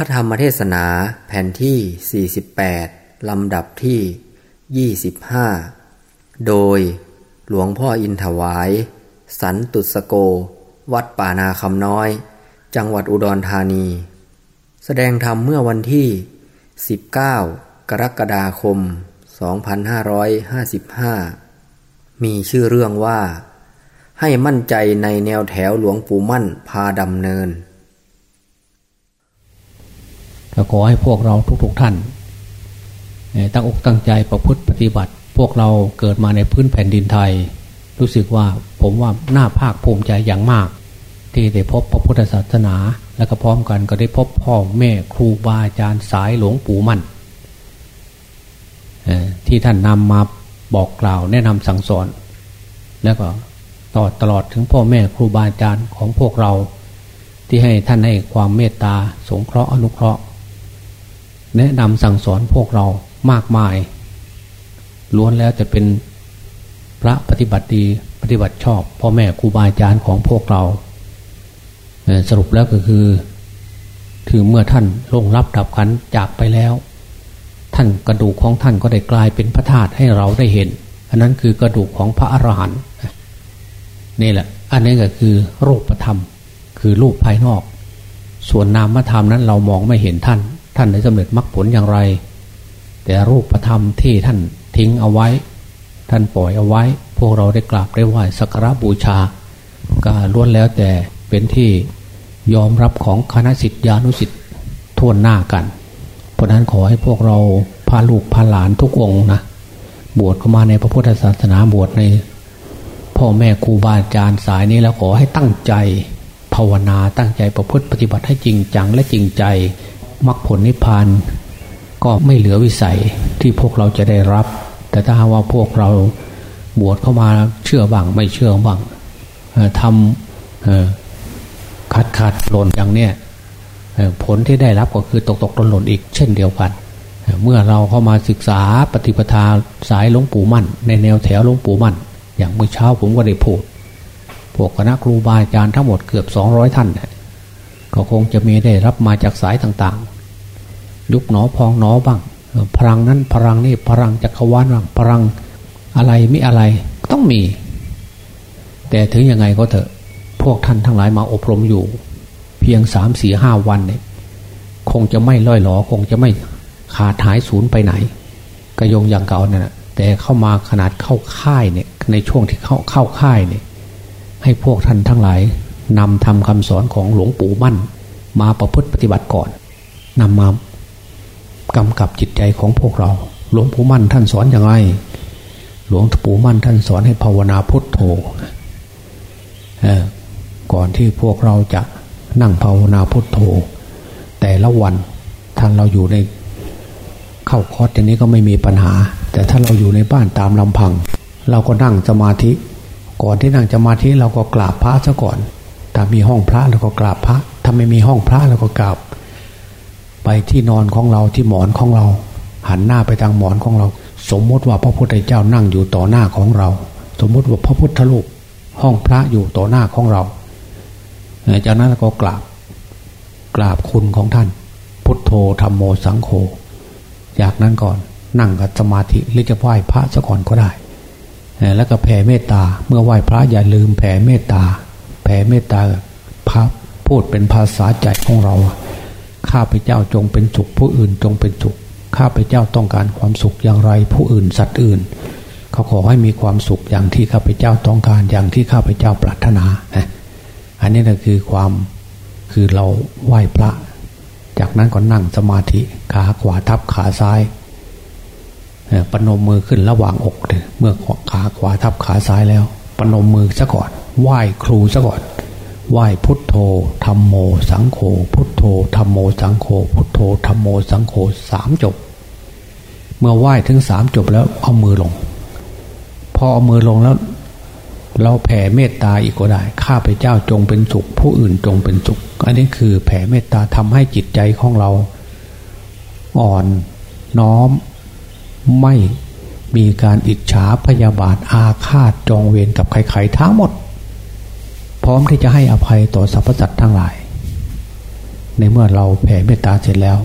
พระธรรมเทศนาแผ่นที่ 48 ลำดับที่ 25 โดยหลวงพ่ออินถวาย สันตุสโก วัดป่านาคำน้อย จังหวัดอุดรธานี แสดงธรรมเมื่อวันที่ 19 กรกฎาคม 2555 มีชื่อเรื่องว่า ให้มั่นใจในแนวแถวหลวงปู่มั่นพาดำเนิน ขอให้พวกเราทุกๆทท่าน ตั้งอกตั้งใจประพฤติปฏิบัติ พวกเราเกิดมาในพื้นแผ่นดินไทย รู้สึกว่าผมว่าหน้าภาคภูมิใจอย่างมาก ที่ได้พบพระพุทธศาสนา และก็พร้อมกันก็ได้พบพ่อแม่ครูบาอาจารย์สายหลวงปู่มั่นที่ท่านนำมาบอกกล่าวแนะนำสั่งสอน แล้วก็ต่อตลอดถึงพ่อแม่ครูบาอาจารย์ของพวกเรา ที่ให้ท่านให้ความเมตตาสงเคราะห์อนุเคราะห์ แนะนำสั่งสอนพวกเรามากมาย ล้วนแล้วจะเป็นพระปฏิบัติดีปฏิบัติชอบพ่อแม่ครูบาอาจารย์ของพวกเรา สรุปแล้วก็คือถือเมื่อท่านลงรับดับขันจากไปแล้ว ท่านกระดูกของท่านก็ได้กลายเป็นพระธาตุให้เราได้เห็น อันนั้นคือกระดูกของพระอรหันต์นี่แหละ อันนี้ก็คือรูปธรรม คือรูปภายนอก ส่วนนามธรรมนั้นเรามองไม่เห็นท่าน ท่านได้สำเร็จมรรคผลอย่างไร แต่รูปธรรมที่ท่านทิ้งเอาไว้ ท่านปล่อยเอาไว้ พวกเราได้กราบได้ไหว้สักการะบูชาก็ล้วนแล้วแต่เป็นที่ยอมรับของคณะสิทธิานุสิทธิ์ทั่วหน้ากัน เพราะนั้นขอให้พวกเราพาลูกพาหลานทุกองนะบวชเข้ามาในพระพุทธศาสนาบวชใน พ่อแม่ครูบาอาจารย์สายนี้แล้วขอให้ตั้งใจ ภาวนาตั้งใจประพฤติปฏิบัติให้จริงจังและจริงใจ มรรคผลนิพพานก็ไม่เหลือวิสัยที่พวกเราจะได้รับ แต่ถ้าว่าพวกเราบวชเข้ามาเชื่อบ้างไม่เชื่อบ้างทำขัดขัดหล่นอย่างเนี้ยผลที่ได้รับก็คือตกตกหล่นหล่นอีกเช่นเดียวกัน เมื่อเราเข้ามาศึกษาปฏิปทาสายหลวงปู่มั่น ในแนวแถวหลวงปู่มั่น อย่างเมื่อเช้าผมก็ได้พูดพวกคณะครูบาอาจารย์ทั้งหมดเกือบสองร้อยท่าน ก็คงจะมีได้รับมาจากสายต่างๆ ยุคหนอพองหนอบ้างพลังนั้นพลังนี่พลังจักรวาลบ้างพลังอะไรไม่อะไรต้องมี แต่ถึงยังไงก็เถอะ พวกท่านทั้งหลายมาอบรมอยู่ เพียงสามสี่ห้าวันเนี่ยคงจะไม่ล่อยหลอคงจะไม่ขาดหายศูนย์ไปไหน กระยงอย่างเก่านี่ยแต่เข้ามาขนาดเข้าค่ายเนี่ยในช่วงที่เข้าเข้าค่ายเนี่ยให้พวกท่านทั้งหลายนำทำคำสอนของหลวงปู่มั่น มาประพฤติปฏิบัติก่อนนำมา กำกับจิตใจของพวกเรา หลวงปู่มั่นท่านสอนอย่างไร หลวงปู่มั่นท่านสอนให้ภาวนาพุทโธก่อนที่พวกเราจะนั่งภาวนาพุทโธ แต่ละวันท่านเราอยู่ในเข้าคอร์สอย่างนี้ก็ไม่มีปัญหา แต่ถ้าเราอยู่ในบ้านตามลำพัง เราก็นั่งสมาธิ ก่อนที่นั่งสมาธิเราก็กราบพระซะก่อน ถ้ามีห้องพระเราก็กราบพระ ถ้าไม่มีห้องพระเราก็กราบ ไปที่นอนของเราที่หมอนของเรา หันหน้าไปทางหมอนของเรา สมมติว่าพระพุทธเจ้านั่งอยู่ต่อหน้าของเรา สมมติว่าพระพุทธรูปห้องพระอยู่ต่อหน้าของเรา จากนั้นก็กราบกราบคุณของท่าน พุทโธธรรมโมสังโฆจากนั้นก่อนนั่งกับสมาธิหรือจะไหว้พระซะก่อนก็ได้ แล้วก็แผ่เมตตาเมื่อไหว้พระอย่าลืมแผ่เมตตา แผ่เมตตาพระพูดเป็นภาษาใจของเรา ข้าพเจ้าจงเป็นสุข ผู้อื่นจงเป็นสุข ข้าพเจ้าต้องการความสุขอย่างไร ผู้อื่นสัตว์อื่น เขาขอให้มีความสุขอย่างที่ข้าพเจ้าต้องการอย่างที่ข้าพเจ้าปรารถนาอันนี้นะคือความคือเราไหว้พระ จากนั้นก็นั่งสมาธิขาขวาทับขาซ้ายปนมมือขึ้นระหว่างอกเมื่อขาขวาทับขาซ้ายแล้วปนมมือซะก่อนไหว้ครูซะก่อน ไหว้พุทโธธรรมโมสังโฆพุทโธธรรมโมสังโฆพุทโธธรรมโมสังโฆสามจบ เมื่อไหว้ถึงสามจบแล้วเอามือลง พอเอามือลงแล้ว เราแผ่เมตตาอีกก็ได้ ข้าพเจ้าจงเป็นสุข ผู้อื่นจงเป็นสุข อันนี้คือแผ่เมตตาทำให้จิตใจของเรา อ่อนน้อม ไม่มีการอิจฉาพยาบาทอาฆาตจองเวรกับใครๆทั้งหมด ร้อมที่จะให้อภัยต่อสรรพสัตว์ทั้งหลาย ในเมื่อเราแผ่เมตตาเสร็จแล้ว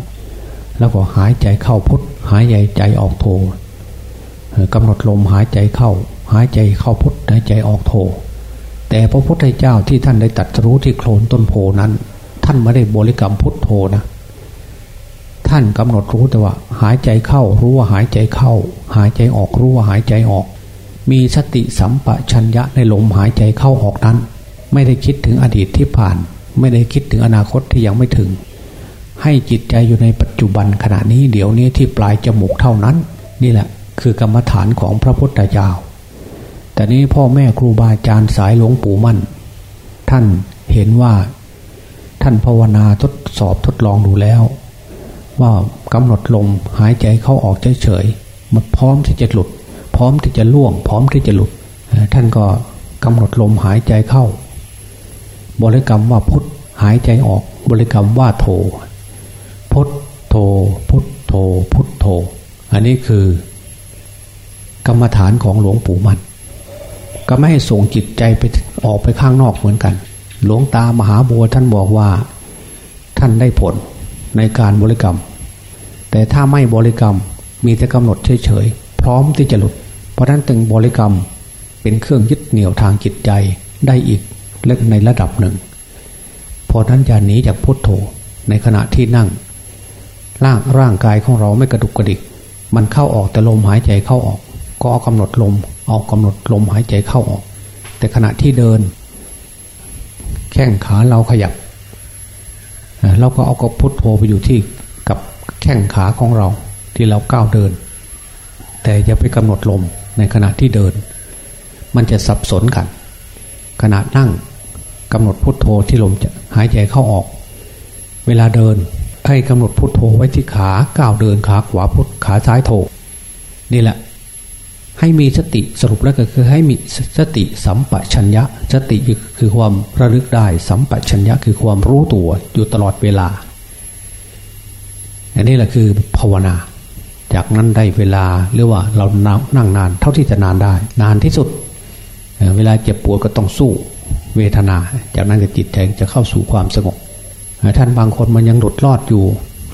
แล้วก็หายใจเข้าพุทหายใจใจออกโทกำหนดลมหายใจเข้า หายใจเข้าพุทหายใจออกโท แต่พระพุทธเจ้าที่ท่านได้ตัดรู้ที่โคลนต้นโพนั้น ท่านไม่ได้บริกรรมพุทโธนะท่านกำหนดรู้แต่ว่า หายใจเข้ารู้ว่าหายใจเข้า หายใจออกรู้ว่าหายใจออก มีสติสัมปชัญญะในลมหายใจเข้าออกนั้น ไม่ได้คิดถึงอดีตที่ผ่าน ไม่ได้คิดถึงอนาคตที่ยังไม่ถึง ให้จิตใจอยู่ในปัจจุบันขณะนี้เดี๋ยวนี้ที่ปลายจมูกเท่านั้น นี่แหละคือกรรมฐานของพระพุทธเจ้าแต่นี้พ่อแม่ครูบาอาจารย์สายหลวงปู่มั่น ท่านเห็นว่าท่านภาวนาทดสอบทดลองดูแล้ว ว่ากำหนดลมหายใจเข้าออกเฉยๆมันพร้อมที่จะหลุด พร้อมที่จะล่วง พร้อมที่จะหลุด ท่านก็กำหนดลมหายใจเข้า บริกรรมว่าพุทหายใจออก บริกรรมว่าโท พุทโท พุทโท พุทโท อันนี้คือกรรมฐานของหลวงปู่มัน ก็ไม่ให้ส่งจิตใจไปออกไปข้างนอกเหมือนกัน หลวงตามหาบัวท่านบอกว่าท่านได้ผลในการบริกรรม แต่ถ้าไม่บริกรรมมีแต่กำหนดเฉยๆ พร้อมที่จะหลุด เพราะนั้นตึงบริกรรมเป็นเครื่องยึดเหนี่ยวทางจิตใจได้อีก เล็กในระดับหนึ่ง พอท่านจะหนีจากพุทโธในขณะที่นั่ง ร่างร่างกายของเราไม่กระดุกกระดิก มันเข้าออกแต่ลมหายใจเข้าออก ก็เอากำหนดลม เอากำหนดลมหายใจเข้าออก แต่ขณะที่เดิน แข้งขาเราขยับ เราก็เอากพุทโธไปอยู่ที่กับแข้งขาของเราที่เราก้าวเดิน แต่อย่าไปกำหนดลมในขณะที่เดิน มันจะสับสนกัน ขณะนั่ง กำหนดพุทโธที่ลมจะหายใจเข้าออก เวลาเดินให้กำหนดพุทโธไว้ที่ขาก้าวเดินขาขวาพุทขาซ้ายโธนี่แหละ ให้มีสติสรุปแล้วก็คือให้มีสติสัมปชัญญะ สติคือความระลึกได้ สัมปชัญญะคือความรู้ตัวอยู่ตลอดเวลา อันนี้แหละคือภาวนา จากนั้นได้เวลาหรือว่าเรานั่งนานเท่าที่จะนานได้ นานที่สุด เวลาเจ็บปวดก็ต้องสู้ เวทนา จากนั้นจะจิตใจจะเข้าสู่ความสงบท่านบางคนมันยังหลุดรอดอยู่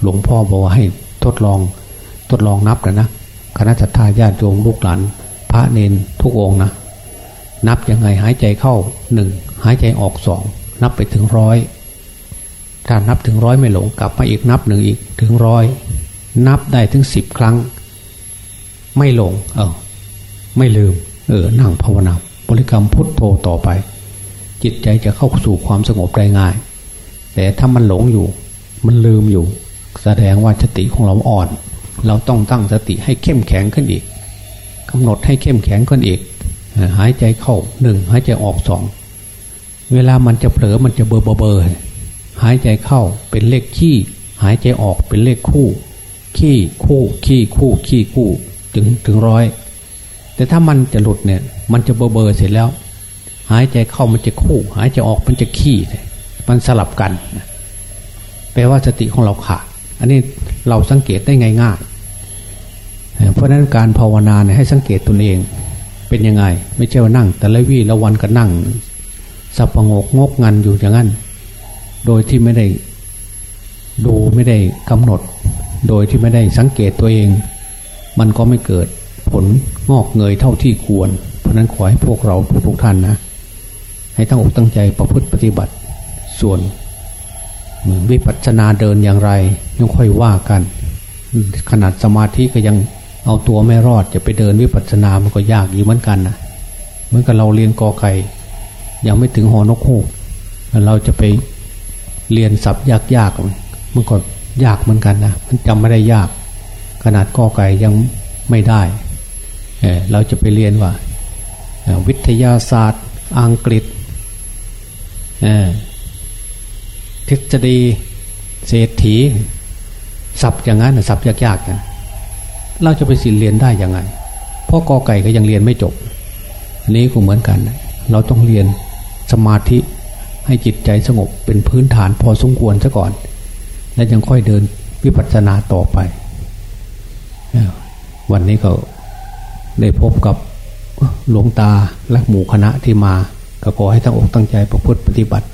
หลวงพ่อบอกว่าให้ทดลองทดลองนับกันนะคณะทาญาติโยมลูกหลาน พระเนนทุกองนะนับยังไงหายใจเข้าหนึ่งหายใจออกสองนับไปถึงร้อยถ้านับถึงร้อยไม่หลงกลับมาอีกนับหนึ่งอีกถึงร้อยนับได้ถึงสิบครั้ง ไม่หลง เออไม่ลืม เออนั่งภาวนาบริกรรมพุทโธต่อไป จิตใจจะเข้าสู่ความสงบได้ง่าย แต่ถ้ามันหลงอยู่ มันลืมอยู่ แสดงว่าสติของเราอ่อน เราต้องตั้งสติให้เข้มแข็งขึ้นอีกกำหนดให้เข้มแข็งขึ้นอีก หายใจเข้าหนึ่งหายใจออกสองเวลามันจะเผลอมันจะเบอร์เบอร์หายใจเข้าเป็นเลขขี้ หายใจออกเป็นเลขคู่ ขี้คู่ขี้คู่ขี้คู่ ถึงถึงร้อย แต่ถ้ามันจะหลุดเนี่ย มันจะเบอร์เบอร์เสร็จแล้ว หายใจเข้ามันจะคู่ หายใจออกมันจะขี้มันสลับกันแปลว่าสติของเราขาดอันนี้เราสังเกตได้ง่ายเพราะนั้นการภาวนาเนี่ยให้สังเกตตนเองเป็นยังไง ไม่ใช่ว่านั่ง แต่ละวี่ละวันก็นั่งสับประงกงกงันอยู่อย่างนั้น โดยที่ไม่ได้ดูไม่ได้กำหนด โดยที่ไม่ได้สังเกตตัวเอง มันก็ไม่เกิดผลงอกเงยเท่าที่ควร เพราะนั้นขอให้พวกเราทุกท่านนะ ให้ตั้งอกตั้งใจประพฤติปฏิบัติส่วนวิปัสสนาเดินอย่างไรยังค่อยว่ากัน ขนาดสมาธิก็ยังเอาตัวไม่รอดจะไปเดินวิปัสสนามันก็ยากอยู่เหมือนกันนะเหมือนกับเราเรียนกอไก่ยังไม่ถึงหอนกฮูกเราจะไปเรียนศัพท์ยากๆมันก็ยากเหมือนกันนะมันจำไม่ได้ยาก ขนาดกอไก่ยังไม่ได้เเราจะไปเรียนว่า วิทยาศาสตร์ อังกฤษ ทฤษฎีเศรษฐีศัพท์อย่างนั้นศัพท์ยากๆกันเราจะไปสินเรียนได้ยังไงเพราะกอไก่ก็ยังเรียนไม่จบ อันนี้ก็เหมือนกัน เราต้องเรียนสมาธิให้จิตใจสงบเป็นพื้นฐานพอสมควรซะก่อน แล้วยังค่อยเดินวิปัสสนาต่อไป วันนี้ก็ได้พบกับหลวงตาและหมู่คณะที่มา ก็ขอให้ตั้งอกตั้งใจประพฤติปฏิบัติ